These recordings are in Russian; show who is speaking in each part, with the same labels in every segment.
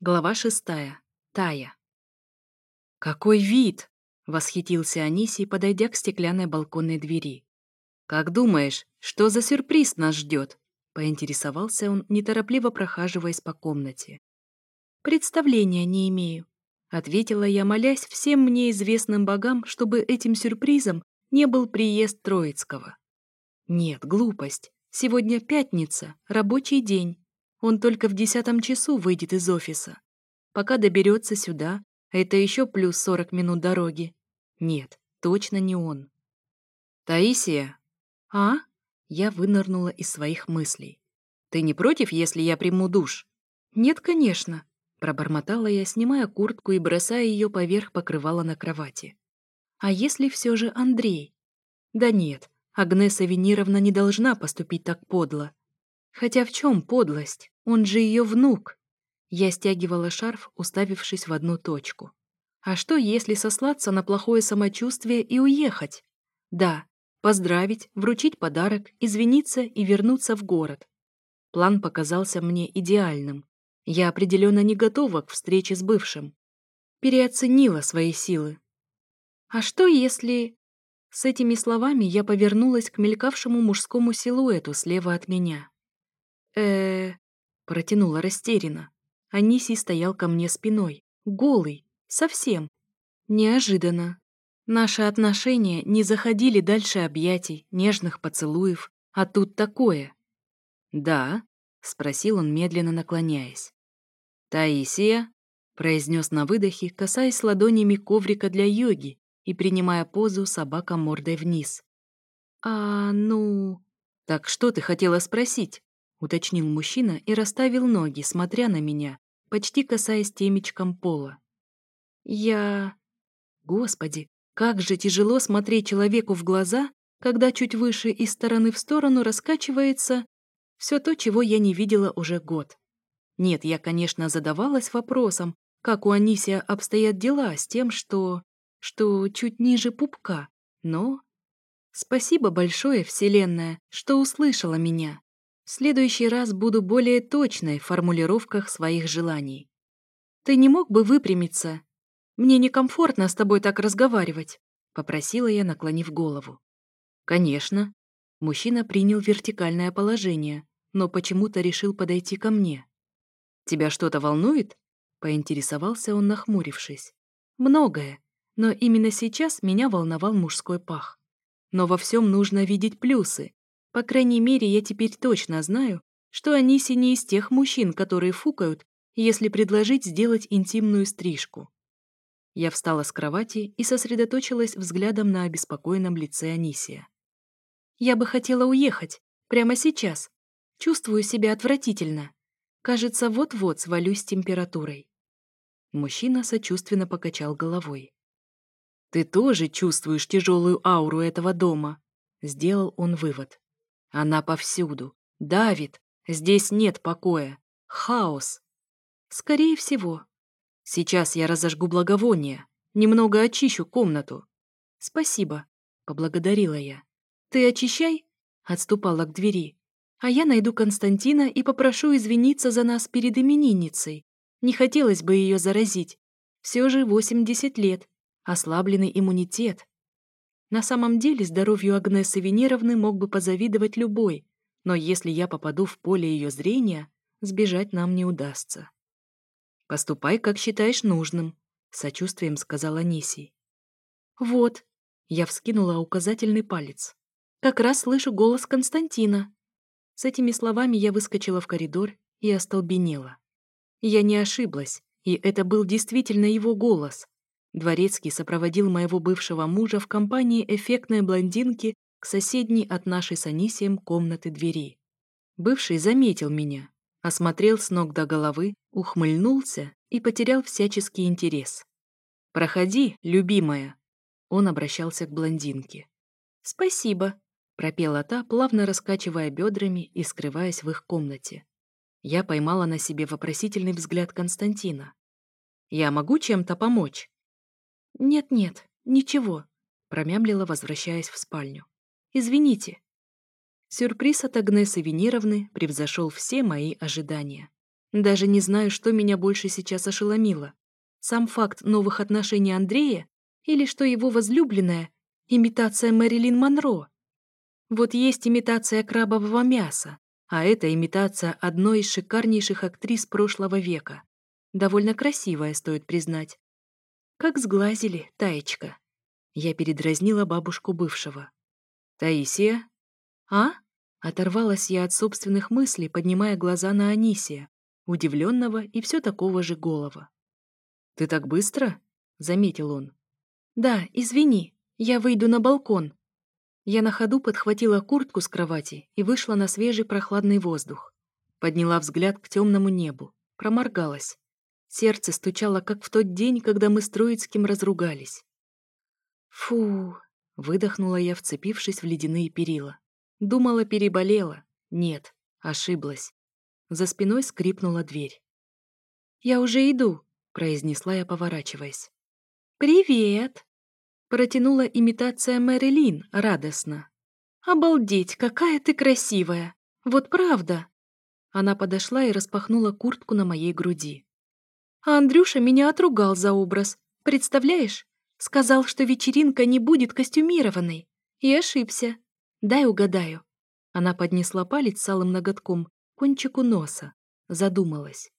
Speaker 1: Глава шестая. Тая. «Какой вид!» — восхитился Анисий, подойдя к стеклянной балконной двери. «Как думаешь, что за сюрприз нас ждет?» — поинтересовался он, неторопливо прохаживаясь по комнате. «Представления не имею», — ответила я, молясь всем мне известным богам, чтобы этим сюрпризом не был приезд Троицкого. «Нет, глупость. Сегодня пятница, рабочий день. Он только в десятом часу выйдет из офиса. Пока доберется сюда, это еще плюс 40 минут дороги. Нет, точно не он. «Таисия?» «А?» Я вынырнула из своих мыслей. «Ты не против, если я приму душ?» «Нет, конечно», — пробормотала я, снимая куртку и бросая ее поверх покрывала на кровати. «А если все же Андрей?» «Да нет, Агнеса Венеровна не должна поступить так подло. Хотя в чем подлость? Он же ее внук. Я стягивала шарф, уставившись в одну точку. А что, если сослаться на плохое самочувствие и уехать? Да, поздравить, вручить подарок, извиниться и вернуться в город. План показался мне идеальным. Я определенно не готова к встрече с бывшим. Переоценила свои силы. А что если... С этими словами я повернулась к мелькавшему мужскому силуэту слева от меня э протянула растерянно. Анисий стоял ко мне спиной, голый, совсем. Неожиданно. Наши отношения не заходили дальше объятий, нежных поцелуев, а тут такое. «Да?» — спросил он, медленно наклоняясь. «Таисия?» — произнес на выдохе, касаясь ладонями коврика для йоги и принимая позу собака мордой вниз. «А, ну...» «Так что ты хотела спросить?» — уточнил мужчина и расставил ноги, смотря на меня, почти касаясь темечком пола. «Я...» «Господи, как же тяжело смотреть человеку в глаза, когда чуть выше из стороны в сторону раскачивается все то, чего я не видела уже год. Нет, я, конечно, задавалась вопросом, как у Анисия обстоят дела с тем, что... что чуть ниже пупка, но... Спасибо большое, Вселенная, что услышала меня. В следующий раз буду более точной в формулировках своих желаний. Ты не мог бы выпрямиться? Мне некомфортно с тобой так разговаривать, попросила я, наклонив голову. Конечно. Мужчина принял вертикальное положение, но почему-то решил подойти ко мне. Тебя что-то волнует? поинтересовался он, нахмурившись. Многое, но именно сейчас меня волновал мужской пах. Но во всем нужно видеть плюсы, по крайней мере, я теперь точно знаю, что Аниси не из тех мужчин, которые фукают, если предложить сделать интимную стрижку. Я встала с кровати и сосредоточилась взглядом на обеспокоенном лице Анисия. «Я бы хотела уехать. Прямо сейчас. Чувствую себя отвратительно. Кажется, вот-вот свалюсь с температурой». Мужчина сочувственно покачал головой. «Ты тоже чувствуешь тяжелую ауру этого дома», — сделал он вывод. Она повсюду, давит, здесь нет покоя, хаос. Скорее всего. Сейчас я разожгу благовоние, немного очищу комнату. Спасибо, поблагодарила я. Ты очищай, отступала к двери. А я найду Константина и попрошу извиниться за нас перед именинницей. Не хотелось бы ее заразить. Все же 80 лет, ослабленный иммунитет. На самом деле здоровью Агнесы Венеровны мог бы позавидовать любой, но если я попаду в поле ее зрения, сбежать нам не удастся. «Поступай, как считаешь нужным», — сочувствием сказала Нисий. «Вот», — я вскинула указательный палец. «Как раз слышу голос Константина». С этими словами я выскочила в коридор и остолбенела. Я не ошиблась, и это был действительно его голос, Дворецкий сопроводил моего бывшего мужа в компании эффектной блондинки к соседней от нашей с Анисием комнаты двери. Бывший заметил меня, осмотрел с ног до головы, ухмыльнулся и потерял всяческий интерес. «Проходи, любимая!» Он обращался к блондинке. «Спасибо!» — пропела та, плавно раскачивая бедрами и скрываясь в их комнате. Я поймала на себе вопросительный взгляд Константина. «Я могу чем-то помочь?» «Нет-нет, ничего», — промямлила, возвращаясь в спальню. «Извините». Сюрприз от Агнесы Венеровны превзошел все мои ожидания. Даже не знаю, что меня больше сейчас ошеломило. Сам факт новых отношений Андрея или что его возлюбленная — имитация Мэрилин Монро. Вот есть имитация крабового мяса, а это имитация одной из шикарнейших актрис прошлого века. Довольно красивая, стоит признать, «Как сглазили, Таечка!» Я передразнила бабушку бывшего. «Таисия?» «А?» Оторвалась я от собственных мыслей, поднимая глаза на Анисия, удивленного и все такого же голова. «Ты так быстро?» — заметил он. «Да, извини, я выйду на балкон». Я на ходу подхватила куртку с кровати и вышла на свежий прохладный воздух. Подняла взгляд к темному небу, проморгалась. Сердце стучало, как в тот день, когда мы с Троицким разругались. «Фу!» — выдохнула я, вцепившись в ледяные перила. Думала, переболела. Нет, ошиблась. За спиной скрипнула дверь. «Я уже иду», — произнесла я, поворачиваясь. «Привет!» — протянула имитация Мэрилин радостно. «Обалдеть, какая ты красивая! Вот правда!» Она подошла и распахнула куртку на моей груди. А Андрюша меня отругал за образ. Представляешь? Сказал, что вечеринка не будет костюмированной. И ошибся. Дай угадаю. Она поднесла палец с алым ноготком к кончику носа. Задумалась.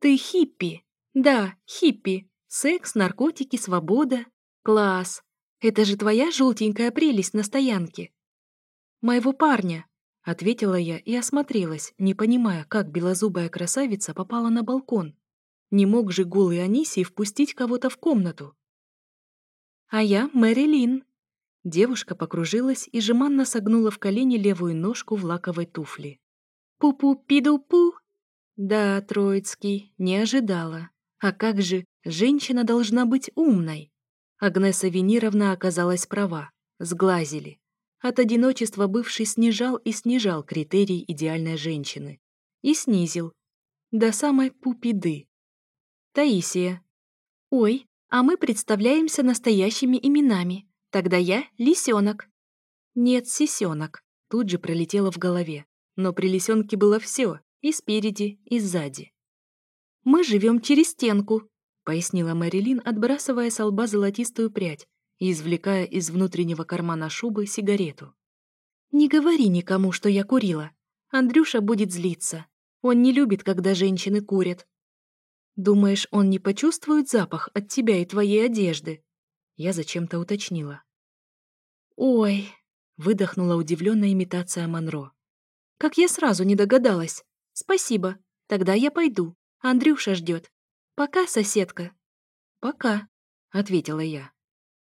Speaker 1: Ты хиппи. Да, хиппи. Секс, наркотики, свобода. Класс. Это же твоя желтенькая прелесть на стоянке. Моего парня, ответила я и осмотрелась, не понимая, как белозубая красавица попала на балкон. Не мог же голый Анисий впустить кого-то в комнату. «А я Мэрилин». Девушка покружилась и жеманно согнула в колени левую ножку в лаковой туфли. «Пу-пу-пиду-пу!» «Да, Троицкий, не ожидала. А как же, женщина должна быть умной!» Агнеса Венировна оказалась права. Сглазили. От одиночества бывший снижал и снижал критерий идеальной женщины. И снизил. До самой пупиды. Таисия. Ой, а мы представляемся настоящими именами. Тогда я — лисенок. Нет, сисенок. Тут же пролетело в голове. Но при лисенке было все и спереди, и сзади. «Мы живем через стенку», — пояснила Мэрилин, отбрасывая с лба золотистую прядь и извлекая из внутреннего кармана шубы сигарету. «Не говори никому, что я курила. Андрюша будет злиться. Он не любит, когда женщины курят. «Думаешь, он не почувствует запах от тебя и твоей одежды?» Я зачем-то уточнила. «Ой!» — выдохнула удивленная имитация Монро. «Как я сразу не догадалась! Спасибо! Тогда я пойду. Андрюша ждет. Пока, соседка!» «Пока!» — ответила я.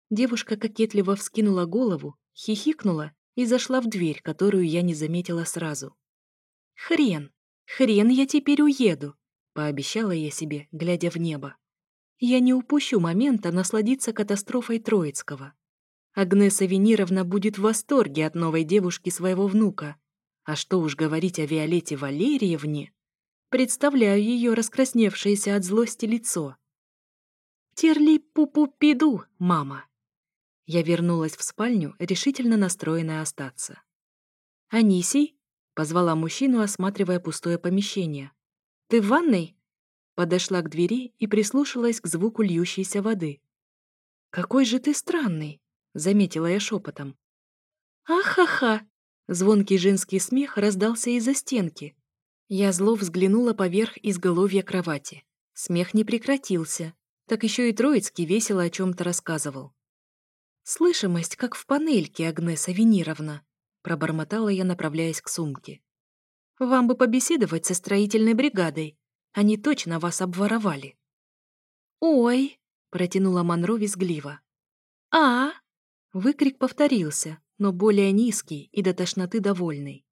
Speaker 1: Девушка кокетливо вскинула голову, хихикнула и зашла в дверь, которую я не заметила сразу. «Хрен! Хрен я теперь уеду!» пообещала я себе, глядя в небо. Я не упущу момента насладиться катастрофой Троицкого. Агнеса Венировна будет в восторге от новой девушки своего внука. А что уж говорить о Виолете Валерьевне. Представляю ее раскрасневшееся от злости лицо. «Терли-пупу-пиду, мама!» Я вернулась в спальню, решительно настроенная остаться. «Анисий?» — позвала мужчину, осматривая пустое помещение. «Ты в ванной?» подошла к двери и прислушалась к звуку льющейся воды. «Какой же ты странный!» — заметила я шепотом. «Ахаха!» — звонкий женский смех раздался из-за стенки. Я зло взглянула поверх изголовья кровати. Смех не прекратился. Так еще и Троицкий весело о чем-то рассказывал. «Слышимость, как в панельке, Агнеса Венировна», — пробормотала я, направляясь к сумке. «Вам бы побеседовать со строительной бригадой. Они точно вас обворовали». «Ой!» — протянула Манро визгливо. «А!» — выкрик повторился, но более низкий и до тошноты довольный.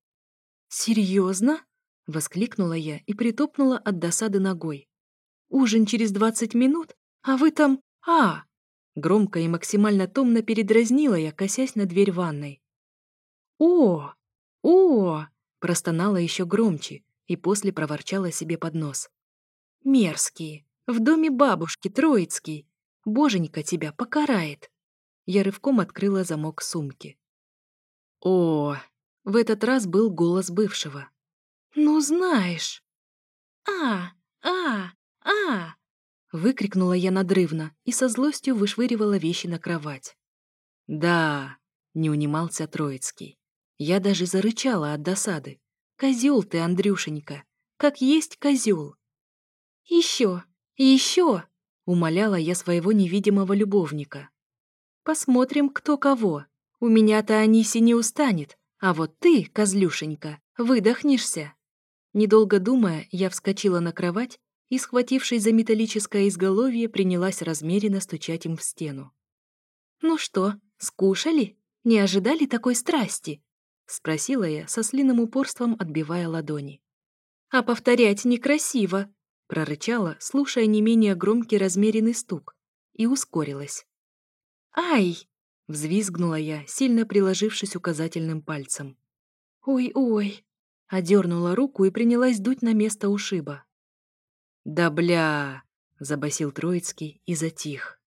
Speaker 1: «Серьезно?» — воскликнула я и притопнула от досады ногой. «Ужин через двадцать минут, а вы там... А!» Громко и максимально томно передразнила я, косясь на дверь ванной. «О! О!» — простонала еще громче, и после проворчала себе под нос. «Мерзкие! В доме бабушки Троицкий! Боженька тебя покарает!» Я рывком открыла замок сумки. «О!» — в этот раз был голос бывшего. «Ну, знаешь!» «А! А! А!» — выкрикнула я надрывно и со злостью вышвыривала вещи на кровать. «Да!» — не унимался Троицкий. Я даже зарычала от досады. Козел ты, Андрюшенька, как есть козел. Еще, еще, умоляла я своего невидимого любовника. Посмотрим, кто кого. У меня-то Аниси не устанет, а вот ты, козлюшенька, выдохнешься. Недолго думая, я вскочила на кровать и, схватившись за металлическое изголовье, принялась размеренно стучать им в стену. «Ну что, скушали? Не ожидали такой страсти?» — спросила я, со слиным упорством отбивая ладони. «А повторять некрасиво!» — прорычала, слушая не менее громкий размеренный стук, и ускорилась. «Ай!» — взвизгнула я, сильно приложившись указательным пальцем. «Ой-ой!» — одернула руку и принялась дуть на место ушиба. «Да бля!» — забасил Троицкий и затих.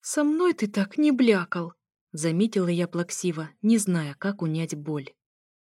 Speaker 1: «Со мной ты так не блякал!» Заметила я плаксиво, не зная, как унять боль.